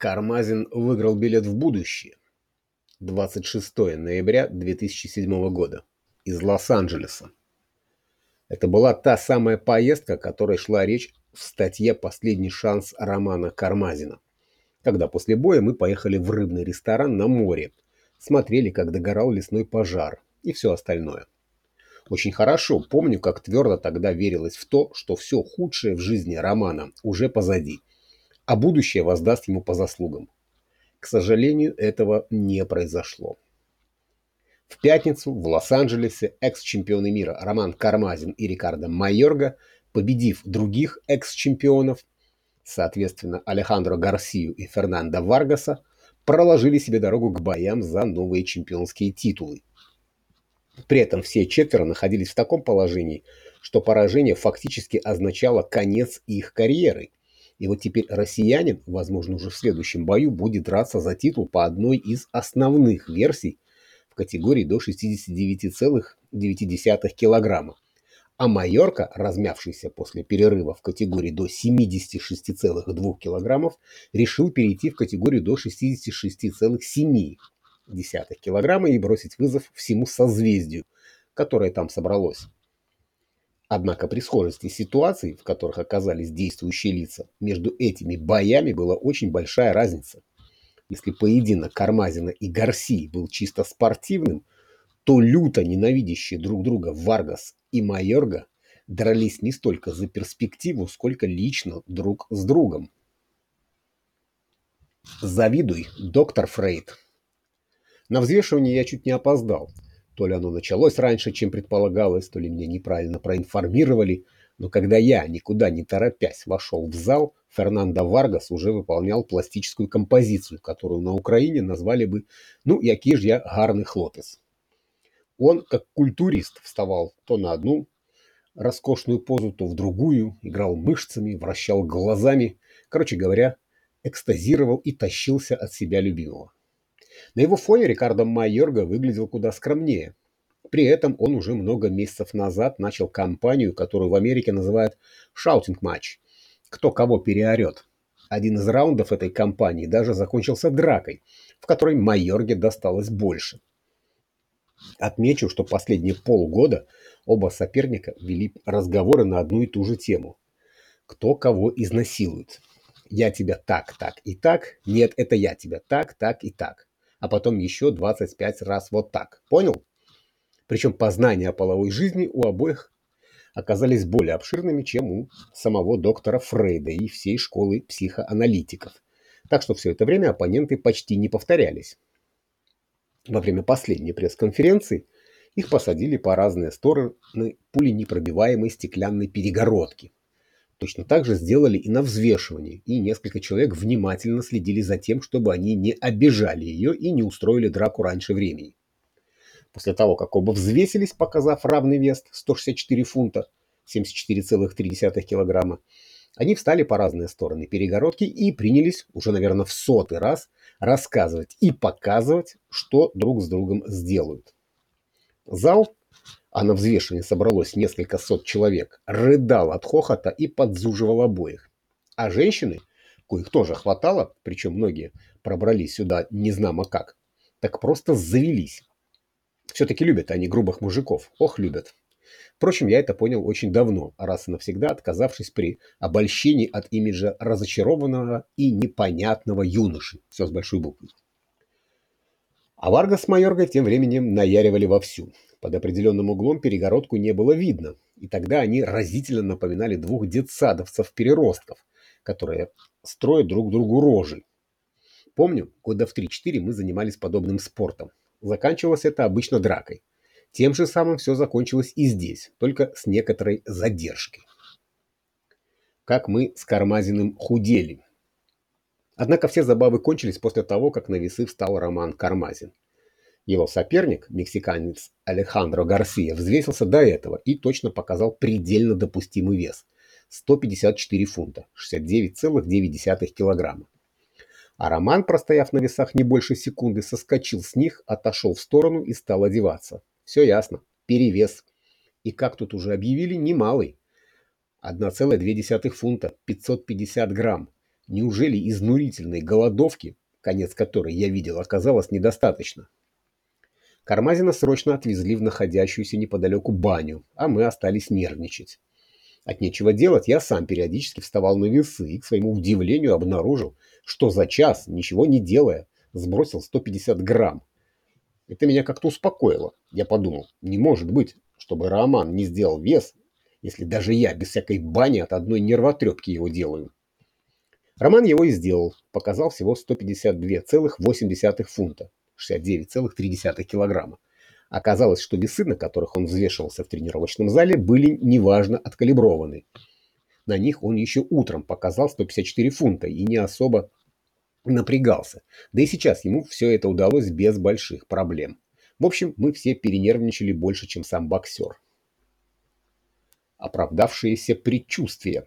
Кармазин выиграл билет в будущее. 26 ноября 2007 года. Из Лос-Анджелеса. Это была та самая поездка, о которой шла речь в статье «Последний шанс» романа Кармазина. Когда после боя мы поехали в рыбный ресторан на море, смотрели, как догорал лесной пожар и все остальное. Очень хорошо помню, как твердо тогда верилось в то, что все худшее в жизни романа уже позади – а будущее воздаст ему по заслугам. К сожалению, этого не произошло. В пятницу в Лос-Анджелесе экс-чемпионы мира Роман Кармазин и Рикардо Майорга, победив других экс-чемпионов, соответственно Алехандро Гарсию и Фернандо Варгаса, проложили себе дорогу к боям за новые чемпионские титулы. При этом все четверо находились в таком положении, что поражение фактически означало конец их карьеры – и вот теперь россиянин, возможно, уже в следующем бою будет драться за титул по одной из основных версий в категории до 69,9 килограмма. А Майорка, размявшийся после перерыва в категории до 76,2 килограммов, решил перейти в категорию до 66,7 килограмма и бросить вызов всему созвездию, которое там собралось. Однако при схожести ситуаций, в которых оказались действующие лица, между этими боями была очень большая разница. Если поединок Кармазина и Гарси был чисто спортивным, то люто ненавидящие друг друга Варгас и Майорга дрались не столько за перспективу, сколько лично друг с другом. Завидуй, доктор Фрейд. На взвешивание я чуть не опоздал – то ли оно началось раньше, чем предполагалось, то ли меня неправильно проинформировали, но когда я, никуда не торопясь, вошел в зал, Фернандо Варгас уже выполнял пластическую композицию, которую на Украине назвали бы «ну, який ж я гарный хлопец». Он, как культурист, вставал то на одну роскошную позу, то в другую, играл мышцами, вращал глазами, короче говоря, экстазировал и тащился от себя любимого. На его фоне Рикардо Майорга выглядел куда скромнее. При этом он уже много месяцев назад начал кампанию, которую в Америке называют «shouting match» – «кто кого переорет». Один из раундов этой кампании даже закончился дракой, в которой Майорге досталось больше. Отмечу, что последние полгода оба соперника вели разговоры на одну и ту же тему. Кто кого изнасилует. Я тебя так, так и так. Нет, это я тебя так, так и так а потом еще 25 раз вот так. Понял? Причем познания о половой жизни у обоих оказались более обширными, чем у самого доктора Фрейда и всей школы психоаналитиков. Так что все это время оппоненты почти не повторялись. Во время последней пресс-конференции их посадили по разные стороны пуленепробиваемой стеклянной перегородки, Точно так же сделали и на взвешивании, и несколько человек внимательно следили за тем, чтобы они не обижали ее и не устроили драку раньше времени. После того, как оба взвесились, показав равный вес 164 фунта, 74,3 килограмма, они встали по разные стороны перегородки и принялись, уже, наверное, в сотый раз, рассказывать и показывать, что друг с другом сделают. Зал а на взвешивании собралось несколько сот человек, рыдал от хохота и подзуживал обоих. А женщины, коих тоже хватало, причем многие пробрались сюда незнамо как, так просто завелись. Все-таки любят они грубых мужиков, ох, любят. Впрочем, я это понял очень давно, раз и навсегда отказавшись при обольщении от имиджа разочарованного и непонятного юноши. Все с большой буквы. А Варга с Майоргой тем временем наяривали вовсю. Под определенным углом перегородку не было видно, и тогда они разительно напоминали двух детсадовцев-переростков, которые строят друг другу рожи. Помню, года в 3-4 мы занимались подобным спортом. Заканчивалось это обычно дракой. Тем же самым все закончилось и здесь, только с некоторой задержкой. Как мы с Кармазиным худели. Однако все забавы кончились после того, как на весы встал Роман Кармазин. Его соперник, мексиканец Алехандро Гарсия, взвесился до этого и точно показал предельно допустимый вес – 154 фунта, 69,9 килограмма. А Роман, простояв на весах не больше секунды, соскочил с них, отошел в сторону и стал одеваться. Все ясно. Перевес. И как тут уже объявили, немалый. 1,2 фунта, 550 грамм. Неужели изнурительной голодовки, конец которой я видел, оказалось недостаточно? Кармазина срочно отвезли в находящуюся неподалеку баню, а мы остались нервничать. От нечего делать я сам периодически вставал на весы и, к своему удивлению, обнаружил, что за час, ничего не делая, сбросил 150 грамм. Это меня как-то успокоило. Я подумал, не может быть, чтобы Роман не сделал вес, если даже я без всякой бани от одной нервотрепки его делаю. Роман его и сделал, показал всего 152,8 фунта. 69,3 килограмма. Оказалось, что весы, на которых он взвешивался в тренировочном зале, были неважно откалиброваны. На них он еще утром показал 154 фунта и не особо напрягался. Да и сейчас ему все это удалось без больших проблем. В общем, мы все перенервничали больше, чем сам боксер. Оправдавшиеся предчувствия.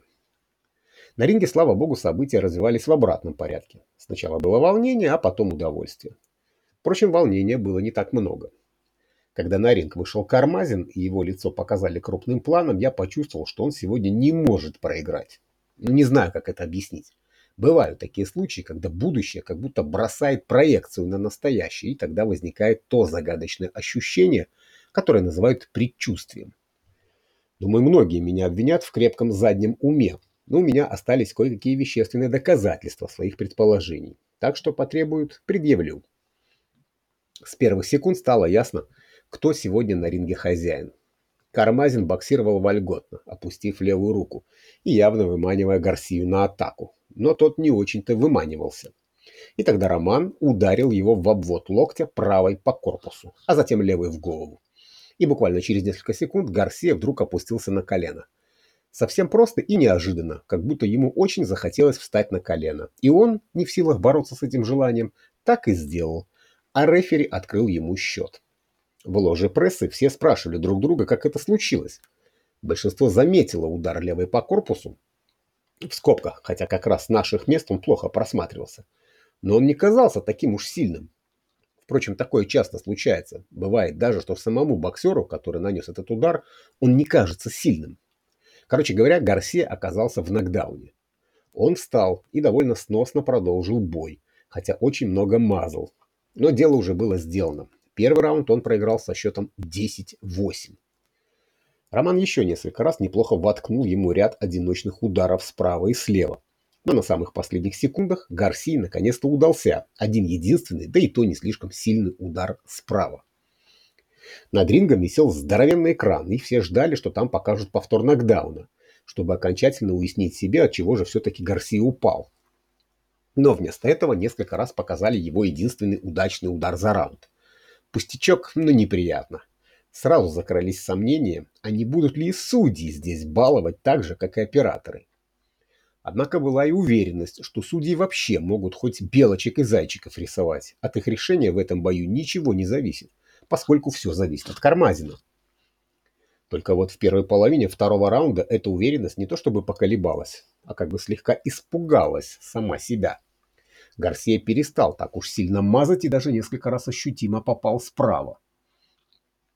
На ринге, слава богу, события развивались в обратном порядке. Сначала было волнение, а потом удовольствие. Впрочем, волнения было не так много. Когда на ринг вышел Кармазин и его лицо показали крупным планом, я почувствовал, что он сегодня не может проиграть. Ну, не знаю, как это объяснить. Бывают такие случаи, когда будущее как будто бросает проекцию на настоящее, и тогда возникает то загадочное ощущение, которое называют предчувствием. Думаю, многие меня обвинят в крепком заднем уме, но у меня остались кое-какие вещественные доказательства своих предположений, так что потребуют предъявлю. С первых секунд стало ясно, кто сегодня на ринге хозяин. Кармазин боксировал вольготно, опустив левую руку и явно выманивая Гарсию на атаку. Но тот не очень-то выманивался. И тогда Роман ударил его в обвод локтя правой по корпусу, а затем левой в голову. И буквально через несколько секунд Гарсия вдруг опустился на колено. Совсем просто и неожиданно, как будто ему очень захотелось встать на колено. И он, не в силах бороться с этим желанием, так и сделал, а рефери открыл ему счет. В ложе прессы все спрашивали друг друга, как это случилось. Большинство заметило удар левой по корпусу, в скобках, хотя как раз с наших мест он плохо просматривался. Но он не казался таким уж сильным. Впрочем, такое часто случается. Бывает даже, что самому боксеру, который нанес этот удар, он не кажется сильным. Короче говоря, Гарсия оказался в нокдауне. Он встал и довольно сносно продолжил бой, хотя очень много мазал, но дело уже было сделано. Первый раунд он проиграл со счетом 10-8. Роман еще несколько раз неплохо воткнул ему ряд одиночных ударов справа и слева. Но на самых последних секундах Гарсии наконец-то удался один единственный, да и то не слишком сильный удар справа. Над рингом висел здоровенный экран, и все ждали, что там покажут повтор нокдауна, чтобы окончательно уяснить себе, от чего же все-таки Гарсия упал. Но вместо этого несколько раз показали его единственный удачный удар за раунд. Пустячок, но неприятно. Сразу закрылись сомнения, а не будут ли и судьи здесь баловать так же, как и операторы. Однако была и уверенность, что судьи вообще могут хоть белочек и зайчиков рисовать. От их решения в этом бою ничего не зависит, поскольку все зависит от Кармазина. Только вот в первой половине второго раунда эта уверенность не то чтобы поколебалась, а как бы слегка испугалась сама себя. Гарсия перестал так уж сильно мазать и даже несколько раз ощутимо попал справа.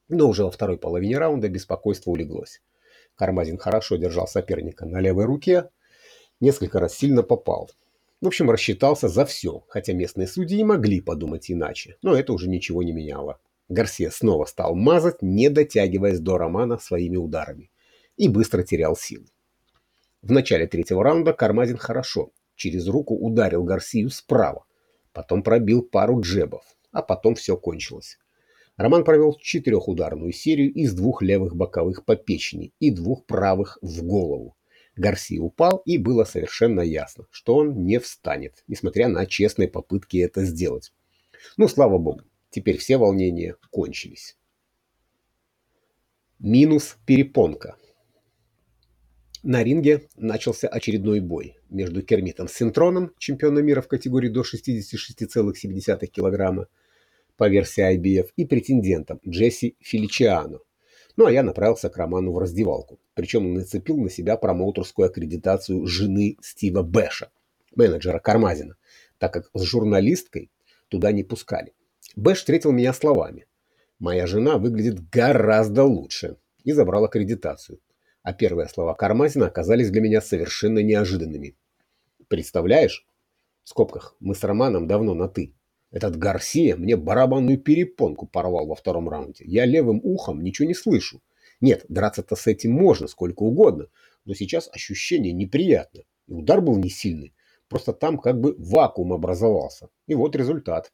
Но уже во второй половине раунда беспокойство улеглось. Кармазин хорошо держал соперника на левой руке, несколько раз сильно попал. В общем, рассчитался за все, хотя местные судьи могли подумать иначе, но это уже ничего не меняло. Гарсия снова стал мазать, не дотягиваясь до Романа своими ударами, и быстро терял силы. В начале третьего раунда Кармазин хорошо, через руку ударил Гарсию справа, потом пробил пару джебов, а потом все кончилось. Роман провел четырехударную серию из двух левых боковых по печени и двух правых в голову. Гарсия упал, и было совершенно ясно, что он не встанет, несмотря на честные попытки это сделать. Ну, слава богу, теперь все волнения кончились. Минус перепонка. На ринге начался очередной бой между Кермитом Синтроном, чемпионом мира в категории до 66,7 кг по версии IBF, и претендентом Джесси Феличиано. Ну а я направился к Роману в раздевалку. Причем нацепил на себя промоутерскую аккредитацию жены Стива Бэша, менеджера Кармазина, так как с журналисткой туда не пускали. Бэш встретил меня словами. «Моя жена выглядит гораздо лучше» и забрал аккредитацию а первые слова Кармазина оказались для меня совершенно неожиданными. Представляешь? В скобках. Мы с Романом давно на «ты». Этот Гарсия мне барабанную перепонку порвал во втором раунде. Я левым ухом ничего не слышу. Нет, драться-то с этим можно, сколько угодно, но сейчас ощущение неприятно. И удар был не сильный, просто там как бы вакуум образовался. И вот результат.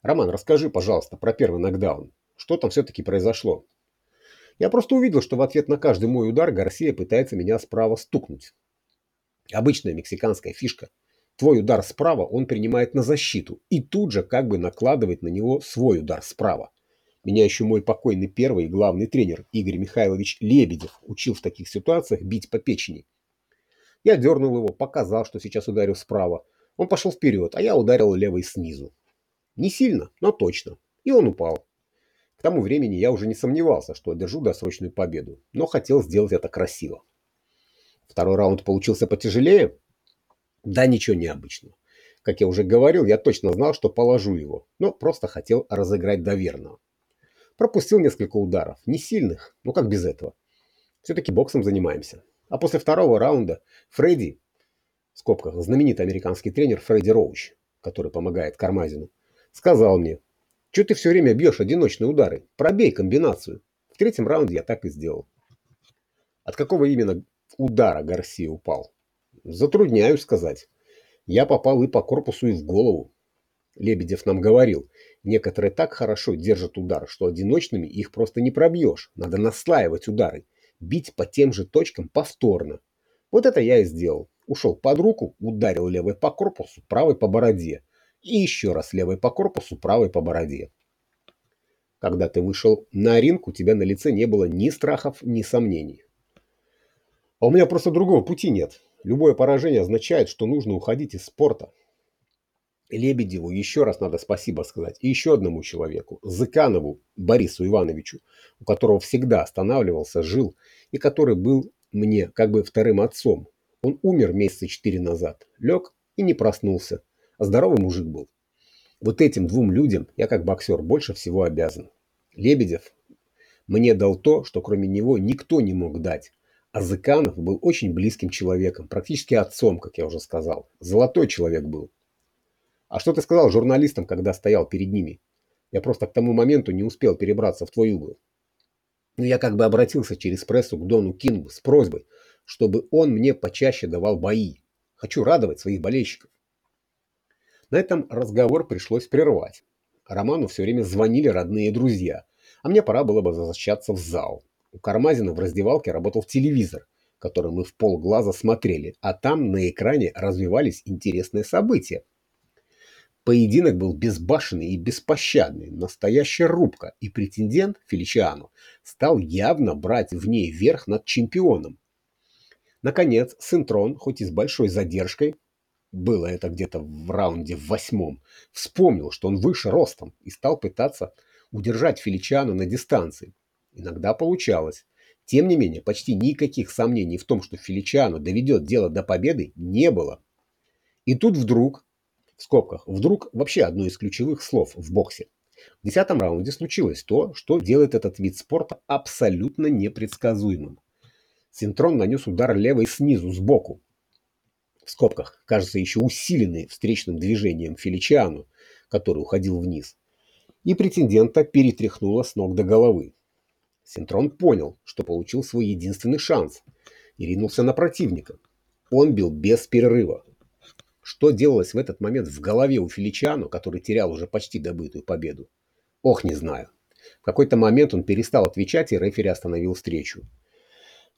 Роман, расскажи, пожалуйста, про первый нокдаун. Что там все-таки произошло? Я просто увидел, что в ответ на каждый мой удар Гарсия пытается меня справа стукнуть. Обычная мексиканская фишка. Твой удар справа он принимает на защиту и тут же как бы накладывает на него свой удар справа. Меня еще мой покойный первый и главный тренер Игорь Михайлович Лебедев учил в таких ситуациях бить по печени. Я дернул его, показал, что сейчас ударю справа. Он пошел вперед, а я ударил левой снизу. Не сильно, но точно. И он упал. К тому времени я уже не сомневался, что одержу досрочную победу, но хотел сделать это красиво. Второй раунд получился потяжелее? Да ничего необычного. Как я уже говорил, я точно знал, что положу его, но просто хотел разыграть доверного. Пропустил несколько ударов, не сильных, но как без этого. Все-таки боксом занимаемся. А после второго раунда Фредди, в скобках знаменитый американский тренер Фредди Роуч, который помогает Кармазину, сказал мне, что ты все время бьешь одиночные удары, пробей комбинацию. В третьем раунде я так и сделал. От какого именно удара Гарсия упал? Затрудняюсь сказать. Я попал и по корпусу, и в голову. Лебедев нам говорил, некоторые так хорошо держат удар, что одиночными их просто не пробьешь. Надо наслаивать удары, бить по тем же точкам повторно. Вот это я и сделал. Ушел под руку, ударил левой по корпусу, правой по бороде. И еще раз левой по корпусу, правой по бороде. Когда ты вышел на ринг, у тебя на лице не было ни страхов, ни сомнений. А у меня просто другого пути нет. Любое поражение означает, что нужно уходить из спорта. Лебедеву еще раз надо спасибо сказать. И еще одному человеку, Зыканову Борису Ивановичу, у которого всегда останавливался, жил, и который был мне как бы вторым отцом. Он умер месяца четыре назад, лег и не проснулся, здоровый мужик был. Вот этим двум людям я как боксер больше всего обязан. Лебедев мне дал то, что кроме него никто не мог дать. А Зыканов был очень близким человеком, практически отцом, как я уже сказал. Золотой человек был. А что ты сказал журналистам, когда стоял перед ними? Я просто к тому моменту не успел перебраться в твой угол. Но я как бы обратился через прессу к Дону Кингу с просьбой, чтобы он мне почаще давал бои. Хочу радовать своих болельщиков. На этом разговор пришлось прервать. Роману все время звонили родные друзья, а мне пора было бы возвращаться в зал. У Кармазина в раздевалке работал телевизор, который мы в полглаза смотрели, а там на экране развивались интересные события. Поединок был безбашенный и беспощадный, настоящая рубка, и претендент Феличиано стал явно брать в ней верх над чемпионом. Наконец, Синтрон, хоть и с большой задержкой, было это где-то в раунде восьмом, вспомнил, что он выше ростом и стал пытаться удержать Феличиано на дистанции. Иногда получалось. Тем не менее, почти никаких сомнений в том, что Феличиано доведет дело до победы, не было. И тут вдруг в скобках, вдруг вообще одно из ключевых слов в боксе. В десятом раунде случилось то, что делает этот вид спорта абсолютно непредсказуемым. Синтрон нанес удар левой снизу, сбоку. В скобках, кажется, еще усиленный встречным движением Феличиану, который уходил вниз. И претендента перетряхнуло с ног до головы. Синтрон понял, что получил свой единственный шанс и ринулся на противника. Он бил без перерыва, что делалось в этот момент в голове у Феличиано, который терял уже почти добытую победу? Ох, не знаю. В какой-то момент он перестал отвечать, и рефери остановил встречу.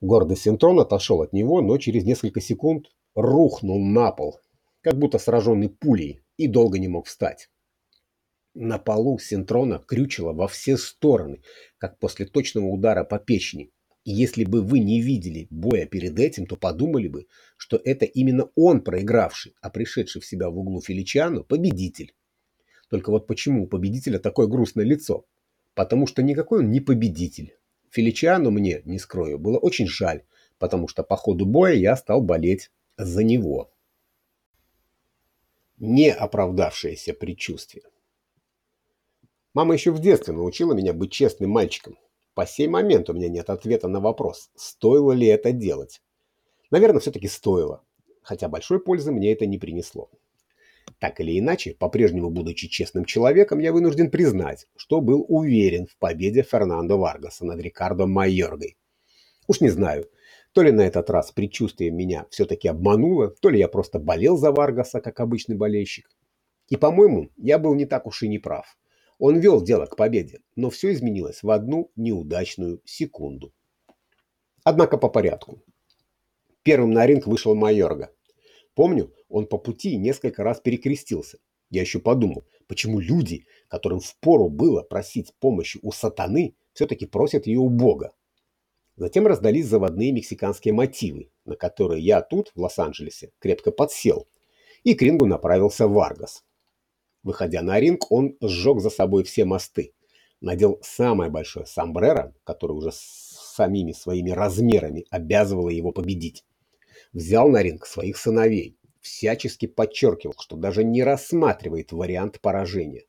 Гордый Синтрон отошел от него, но через несколько секунд рухнул на пол, как будто сраженный пулей, и долго не мог встать. На полу Синтрона крючило во все стороны, как после точного удара по печени. И если бы вы не видели боя перед этим, то подумали бы, что это именно он проигравший, а пришедший в себя в углу Феличиано – победитель. Только вот почему у победителя такое грустное лицо? Потому что никакой он не победитель. Феличиано мне, не скрою, было очень жаль, потому что по ходу боя я стал болеть за него. Не оправдавшееся предчувствие. Мама еще в детстве научила меня быть честным мальчиком, по сей момент у меня нет ответа на вопрос, стоило ли это делать. Наверное, все-таки стоило. хотя большой пользы мне это не принесло. Так или иначе, по-прежнему будучи честным человеком, я вынужден признать, что был уверен в победе Фернандо Варгаса над Рикардо Майоргой. Уж не знаю, то ли на этот раз предчувствие меня все-таки обмануло, то ли я просто болел за Варгаса, как обычный болельщик. И, по-моему, я был не так уж и не прав. Он вел дело к победе, но все изменилось в одну неудачную секунду. Однако по порядку. Первым на ринг вышел Майорга. Помню, он по пути несколько раз перекрестился. Я еще подумал, почему люди, которым впору было просить помощи у сатаны, все-таки просят ее у Бога. Затем раздались заводные мексиканские мотивы, на которые я тут, в Лос-Анджелесе, крепко подсел, и к рингу направился Варгас. Выходя на ринг, он сжег за собой все мосты, надел самое большое сомбреро, которое уже самими своими размерами обязывало его победить. Взял на ринг своих сыновей, всячески подчеркивал, что даже не рассматривает вариант поражения.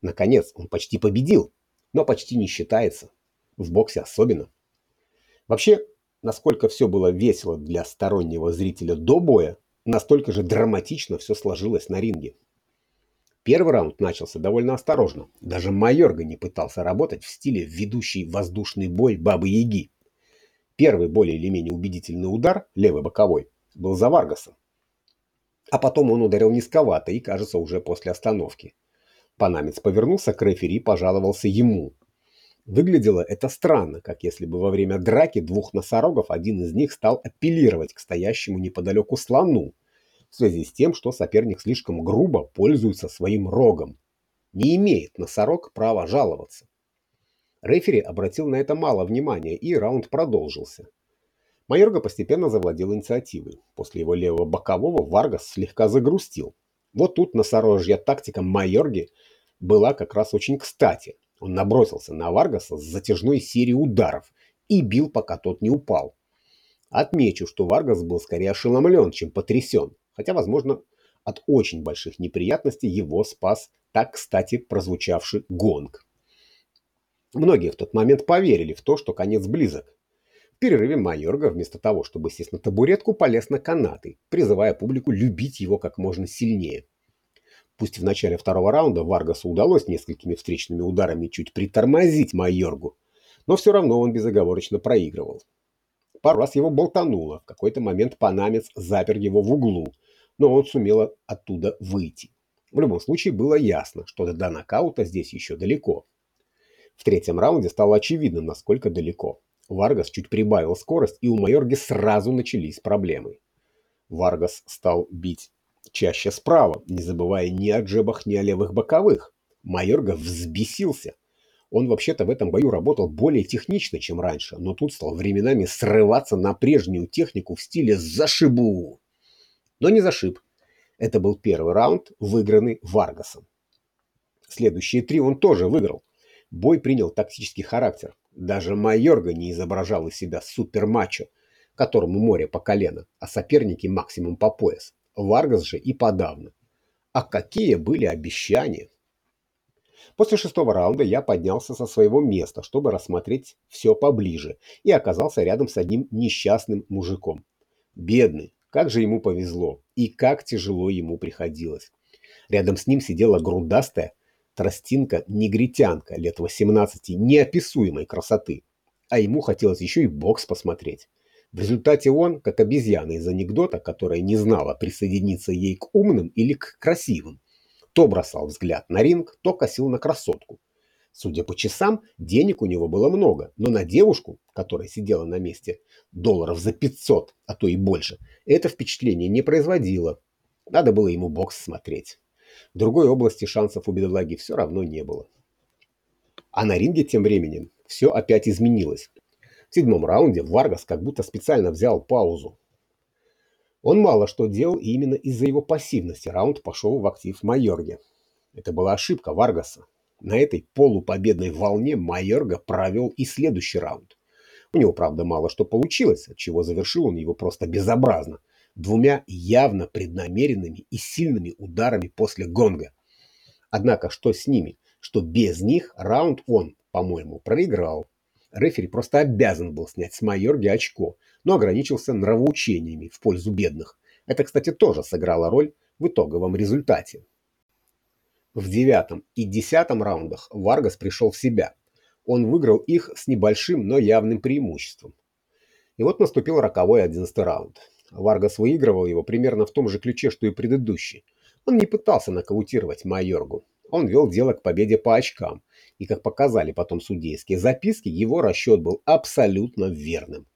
Наконец, он почти победил, но почти не считается. В боксе особенно. Вообще, насколько все было весело для стороннего зрителя до боя, настолько же драматично все сложилось на ринге. Первый раунд начался довольно осторожно. Даже Майорга не пытался работать в стиле ведущий воздушный бой Бабы-Яги. Первый более или менее убедительный удар, левый боковой, был за Варгасом. А потом он ударил низковато и, кажется, уже после остановки. Панамец повернулся к рефери и пожаловался ему. Выглядело это странно, как если бы во время драки двух носорогов один из них стал апеллировать к стоящему неподалеку слону в связи с тем, что соперник слишком грубо пользуется своим рогом. Не имеет носорог права жаловаться. Рефери обратил на это мало внимания, и раунд продолжился. Майорга постепенно завладел инициативой. После его левого бокового Варгас слегка загрустил. Вот тут носорожья тактика Майорги была как раз очень кстати. Он набросился на Варгаса с затяжной серией ударов и бил, пока тот не упал. Отмечу, что Варгас был скорее ошеломлен, чем потрясен, хотя, возможно, от очень больших неприятностей его спас так, кстати, прозвучавший гонг. Многие в тот момент поверили в то, что конец близок, перерыве Майорга вместо того, чтобы сесть на табуретку, полез на канаты, призывая публику любить его как можно сильнее. Пусть в начале второго раунда Варгасу удалось несколькими встречными ударами чуть притормозить Майоргу, но все равно он безоговорочно проигрывал. Пару раз его болтануло, в какой-то момент панамец запер его в углу, но он сумел оттуда выйти. В любом случае было ясно, что до нокаута здесь еще далеко. В третьем раунде стало очевидно, насколько далеко. Варгас чуть прибавил скорость, и у Майорги сразу начались проблемы. Варгас стал бить чаще справа, не забывая ни о джебах, ни о левых боковых. Майорга взбесился. Он вообще-то в этом бою работал более технично, чем раньше, но тут стал временами срываться на прежнюю технику в стиле «зашибу». Но не зашиб. Это был первый раунд, выигранный Варгасом. Следующие три он тоже выиграл. Бой принял тактический характер. Даже Майорга не изображал из себя супермачо, которому море по колено, а соперники максимум по пояс. Варгас же и подавно. А какие были обещания? После шестого раунда я поднялся со своего места, чтобы рассмотреть все поближе, и оказался рядом с одним несчастным мужиком. Бедный, как же ему повезло, и как тяжело ему приходилось. Рядом с ним сидела грудастая, тростинка-негритянка лет 18 неописуемой красоты, а ему хотелось еще и бокс посмотреть. В результате он, как обезьяна из анекдота, которая не знала, присоединиться ей к умным или к красивым, то бросал взгляд на ринг, то косил на красотку. Судя по часам, денег у него было много, но на девушку, которая сидела на месте долларов за 500, а то и больше, это впечатление не производило. Надо было ему бокс смотреть. В другой области шансов у бедолаги все равно не было. А на ринге тем временем все опять изменилось. В седьмом раунде Варгас как будто специально взял паузу. Он мало что делал, и именно из-за его пассивности раунд пошел в актив Майорге. Это была ошибка Варгаса. На этой полупобедной волне Майорга провел и следующий раунд. У него, правда, мало что получилось, от чего завершил он его просто безобразно – двумя явно преднамеренными и сильными ударами после гонга. Однако что с ними, что без них раунд он, по-моему, проиграл. Рефери просто обязан был снять с Майорги очко, но ограничился нравоучениями в пользу бедных, Это, кстати, тоже сыграло роль в итоговом результате. В девятом и десятом раундах Варгас пришел в себя. Он выиграл их с небольшим, но явным преимуществом. И вот наступил роковой одиннадцатый раунд. Варгас выигрывал его примерно в том же ключе, что и предыдущий. Он не пытался нокаутировать Майоргу. Он вел дело к победе по очкам. И, как показали потом судейские записки, его расчет был абсолютно верным.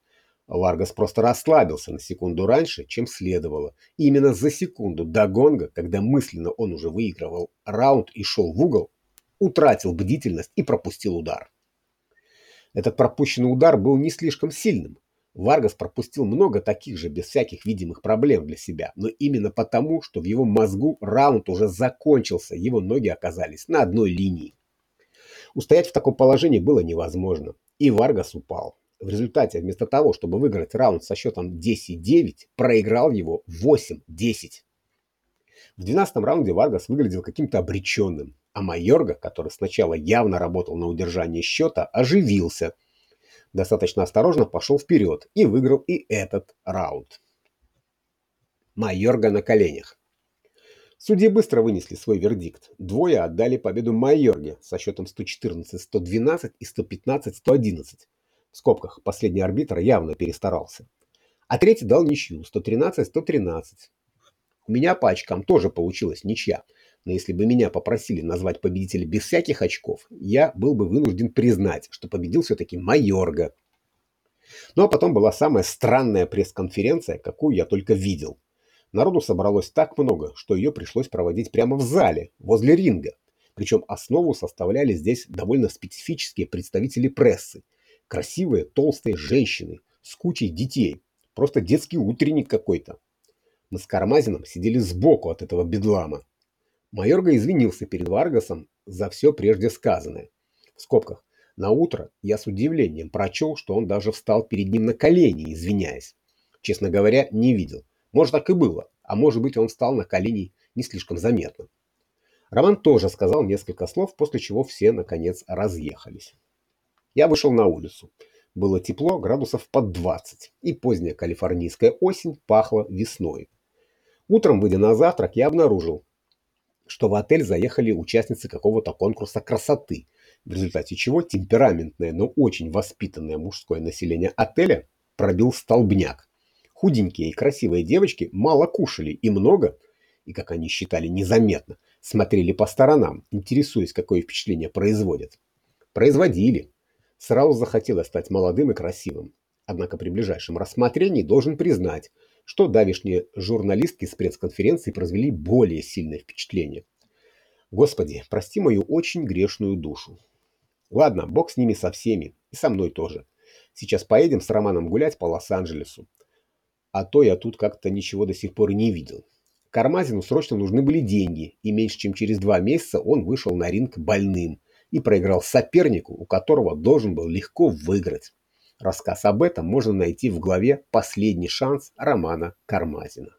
Варгас просто расслабился на секунду раньше, чем следовало. И именно за секунду до гонга, когда мысленно он уже выигрывал раунд и шел в угол, утратил бдительность и пропустил удар. Этот пропущенный удар был не слишком сильным. Варгас пропустил много таких же без всяких видимых проблем для себя, но именно потому, что в его мозгу раунд уже закончился, его ноги оказались на одной линии. Устоять в таком положении было невозможно, и Варгас упал. В результате, вместо того, чтобы выиграть раунд со счетом 10-9, проиграл его 8-10. В 12 раунде Варгас выглядел каким-то обреченным, а Майорга, который сначала явно работал на удержание счета, оживился. Достаточно осторожно пошел вперед и выиграл и этот раунд. Майорга на коленях. Судьи быстро вынесли свой вердикт. Двое отдали победу Майорге со счетом 114-112 и 115-111 в скобках последний арбитр явно перестарался. А третий дал ничью 113-113. У меня по очкам тоже получилась ничья, но если бы меня попросили назвать победителя без всяких очков, я был бы вынужден признать, что победил все-таки Майорга. Ну а потом была самая странная пресс-конференция, какую я только видел. Народу собралось так много, что ее пришлось проводить прямо в зале, возле ринга. Причем основу составляли здесь довольно специфические представители прессы – Красивые, толстые женщины с кучей детей. Просто детский утренник какой-то. Мы с Кармазином сидели сбоку от этого бедлама. Майорга извинился перед Варгасом за все прежде сказанное. В скобках. На утро я с удивлением прочел, что он даже встал перед ним на колени, извиняясь. Честно говоря, не видел. Может, так и было. А может быть, он встал на колени не слишком заметно. Роман тоже сказал несколько слов, после чего все, наконец, разъехались. Я вышел на улицу. Было тепло, градусов под 20, и поздняя калифорнийская осень пахла весной. Утром, выйдя на завтрак, я обнаружил, что в отель заехали участницы какого-то конкурса красоты, в результате чего темпераментное, но очень воспитанное мужское население отеля пробил столбняк. Худенькие и красивые девочки мало кушали и много, и, как они считали, незаметно, смотрели по сторонам, интересуясь, какое впечатление производят. Производили. Сразу захотелось стать молодым и красивым. Однако при ближайшем рассмотрении должен признать, что давишние журналистки с пресс-конференции произвели более сильное впечатление. Господи, прости мою очень грешную душу. Ладно, бог с ними со всеми, и со мной тоже. Сейчас поедем с Романом гулять по Лос-Анджелесу. А то я тут как-то ничего до сих пор не видел. Кармазину срочно нужны были деньги, и меньше чем через два месяца он вышел на ринг больным – и проиграл сопернику, у которого должен был легко выиграть. Рассказ об этом можно найти в главе «Последний шанс» романа Кармазина.